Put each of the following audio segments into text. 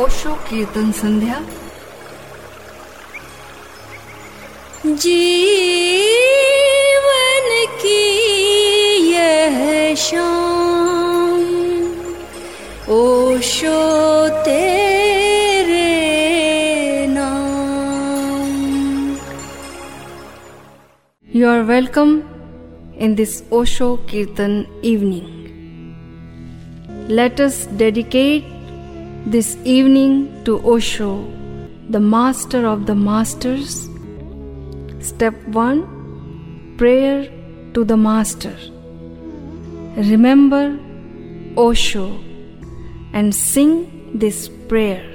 ओशो कीर्तन संध्या जीवन की यह शाम ओशो तेरे नाम you are welcome in this Osho Kirtan evening. Let us dedicate this evening to Osho, the master of the masters. Step 1 Prayer to the Master. Remember Osho and sing this prayer.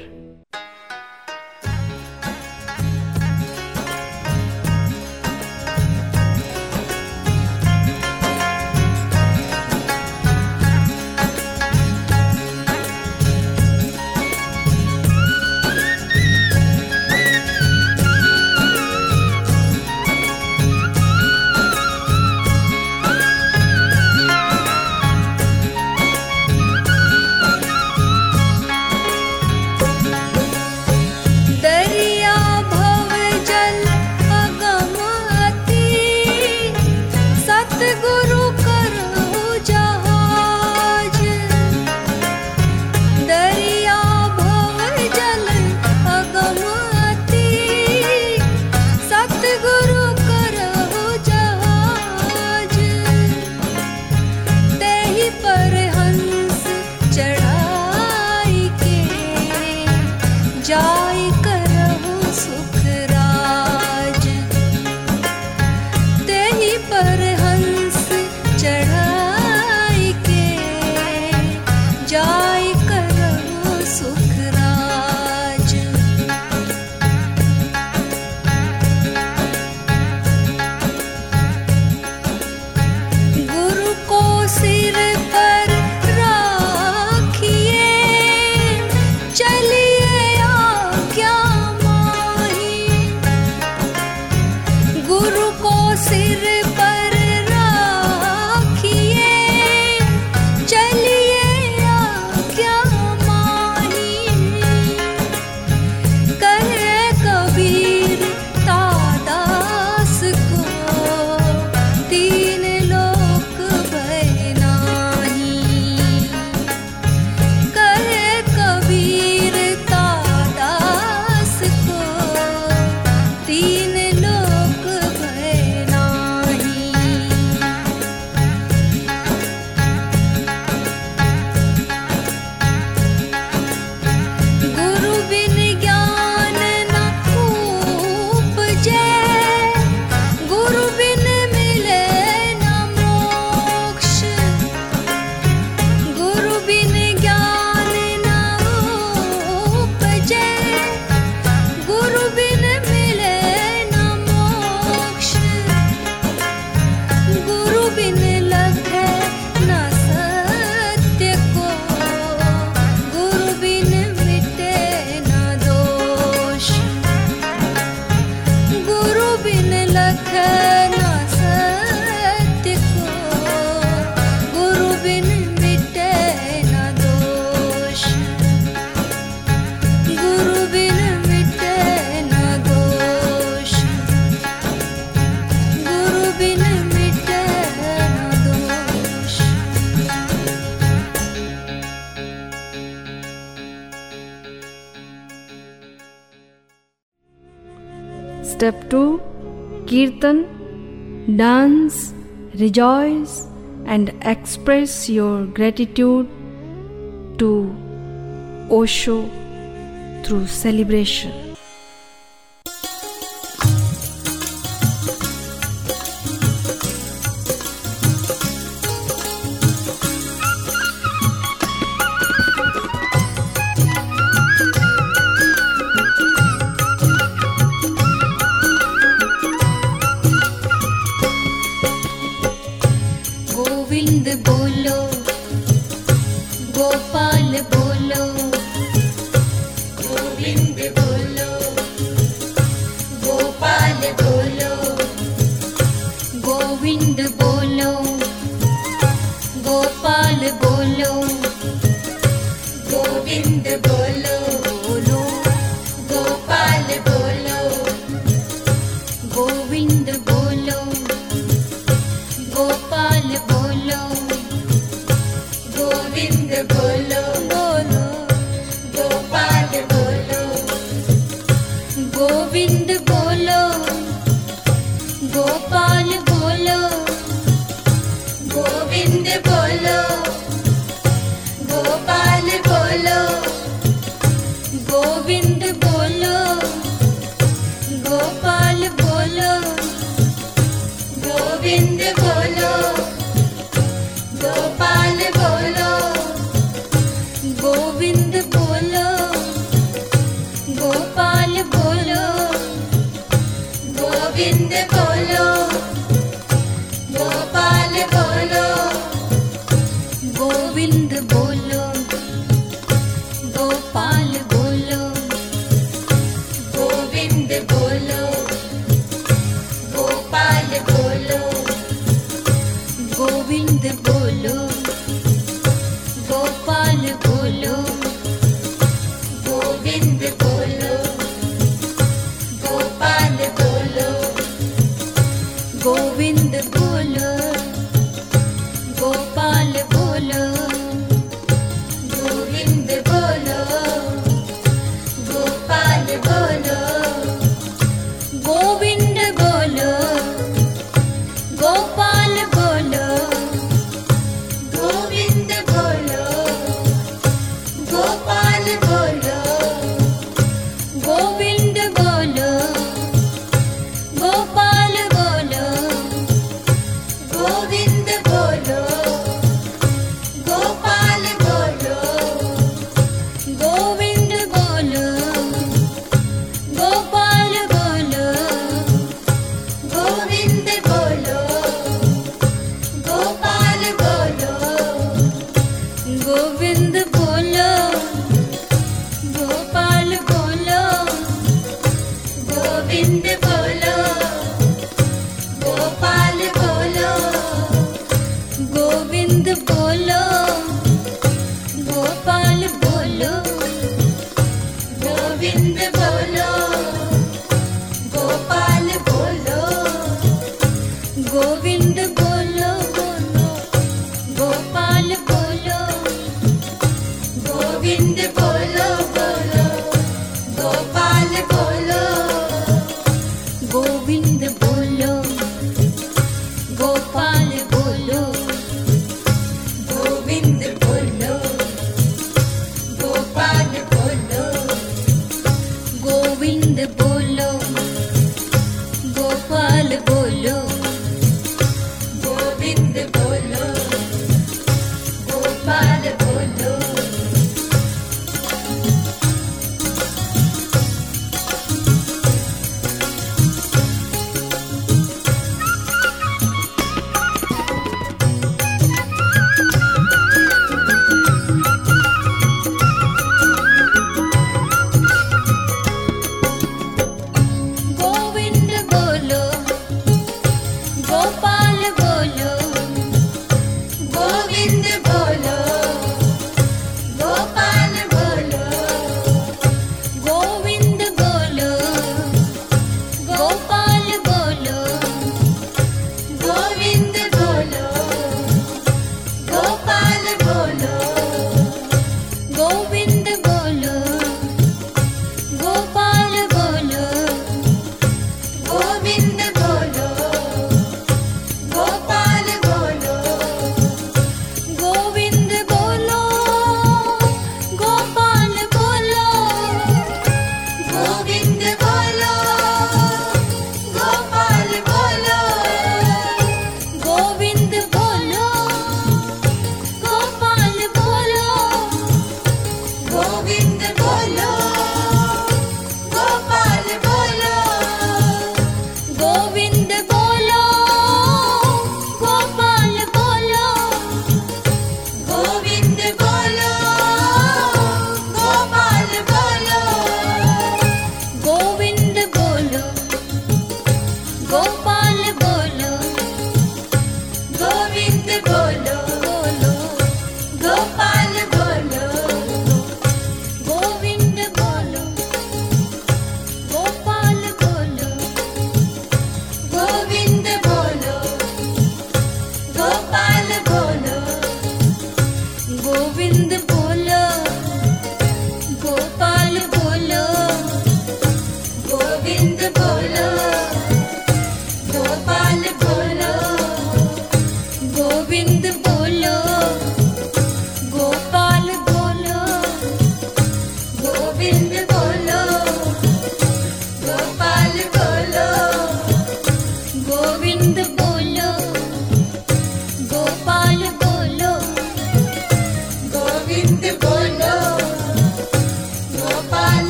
Kirtan, dance, rejoice, and express your gratitude to Osho through celebration. Govind बोलो गोपाल बोलो गोविंद बोलो। in the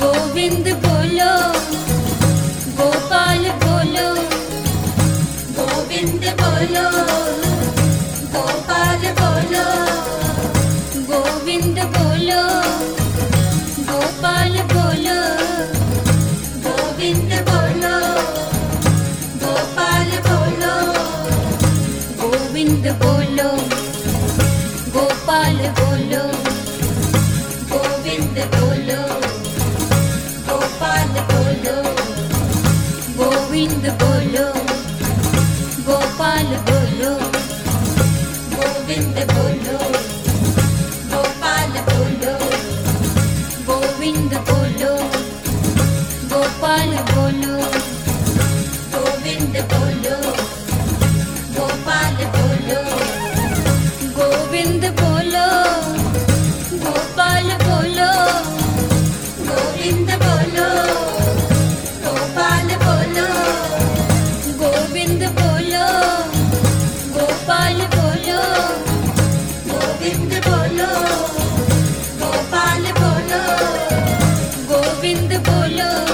Govind बोलो गोपाल बोलो गोविन्द बोलो गोपाल बोलो गोविन्द बोलो गोपाल बोलो गोविन्द बोलो गोपाल बोलो गोविन्द बोलो गोपाल बोलो। बोलो बिंद बोलो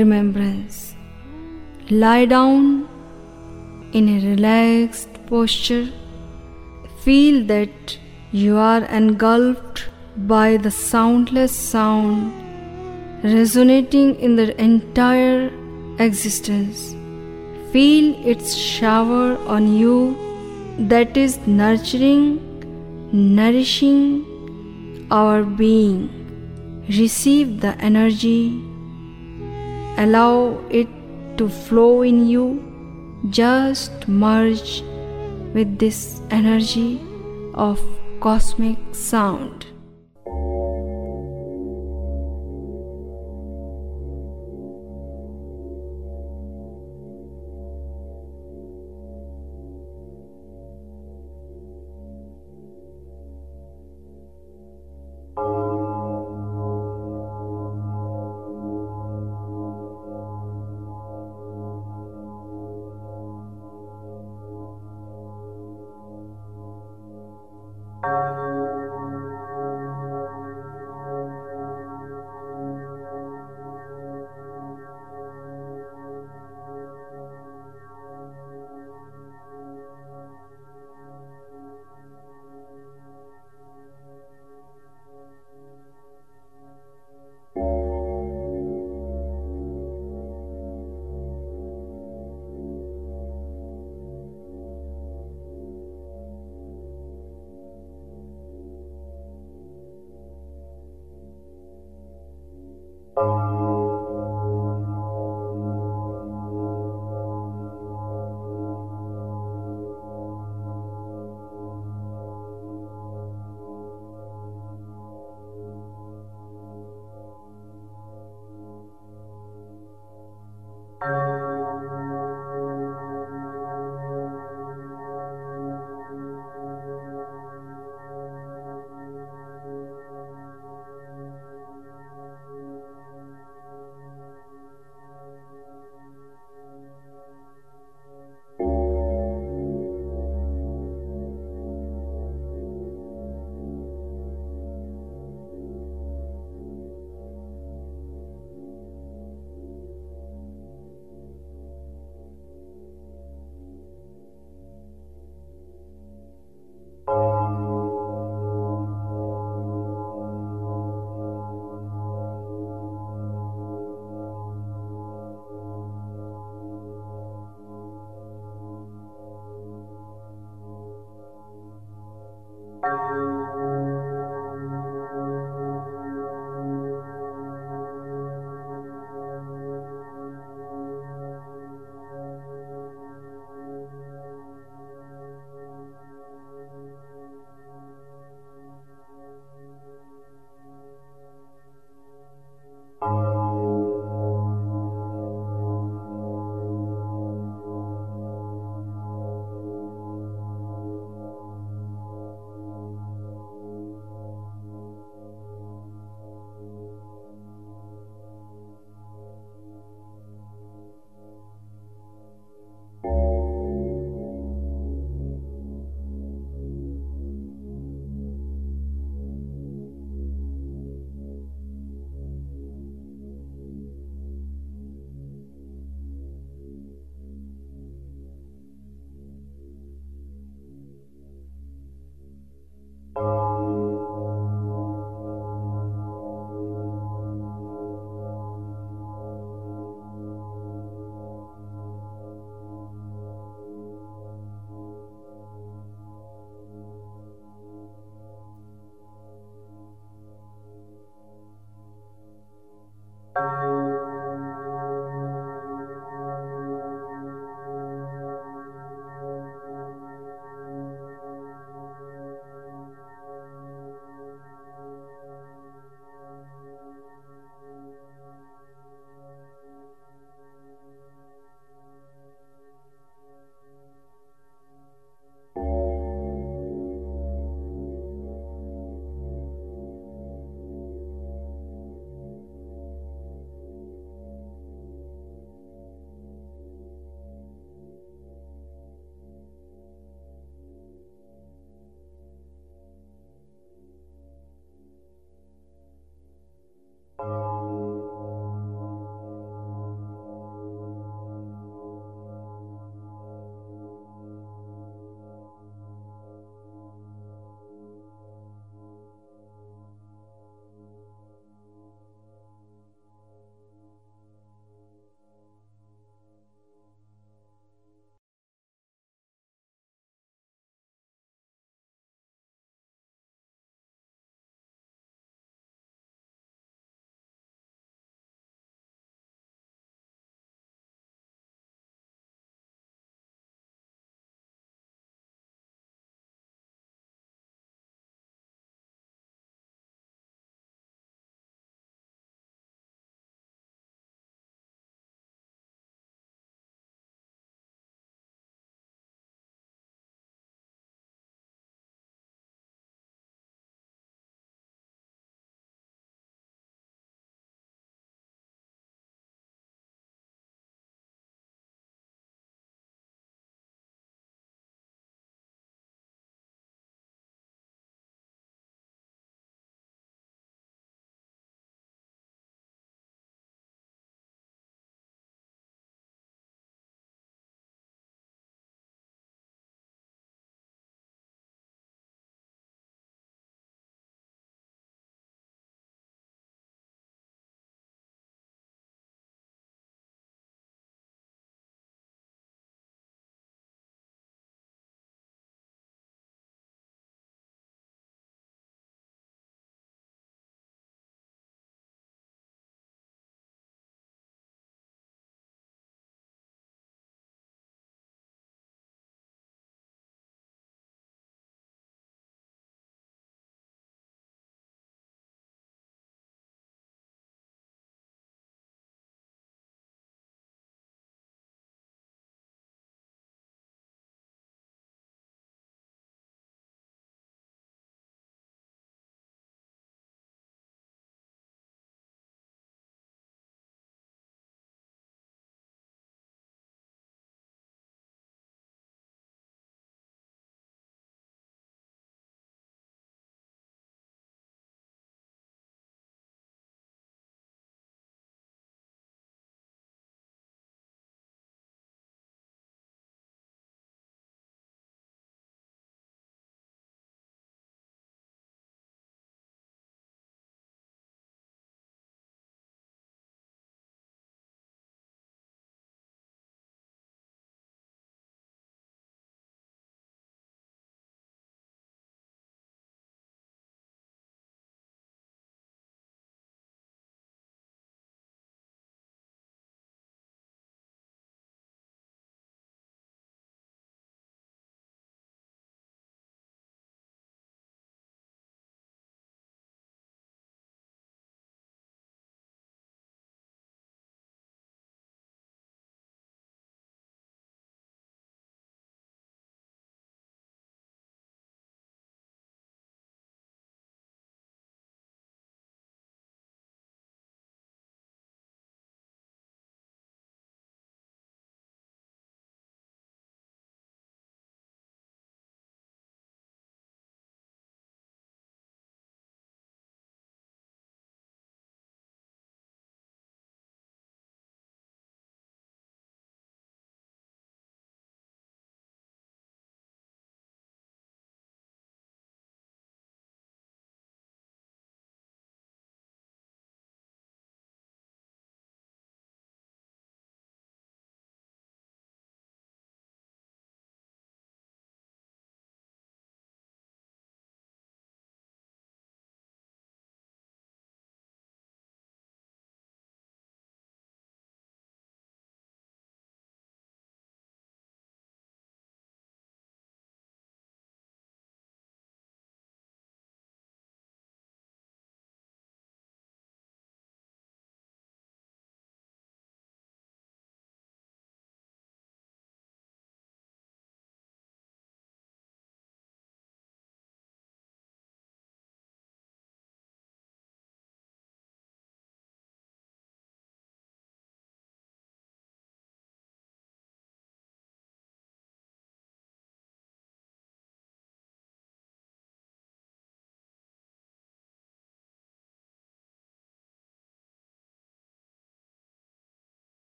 Remembrance. Lie down in a relaxed posture. Feel that you are engulfed by the soundless sound resonating in the entire existence. Feel its shower on you that is nurturing, nourishing our being. Receive the energy, allow it to flow in you. Just merge with this energy of cosmic sound.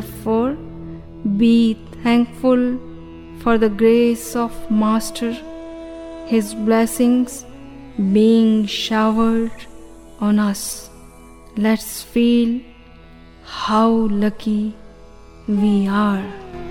4 Be thankful for the grace of Master, His blessings being showered on us. Let's feel how lucky we are.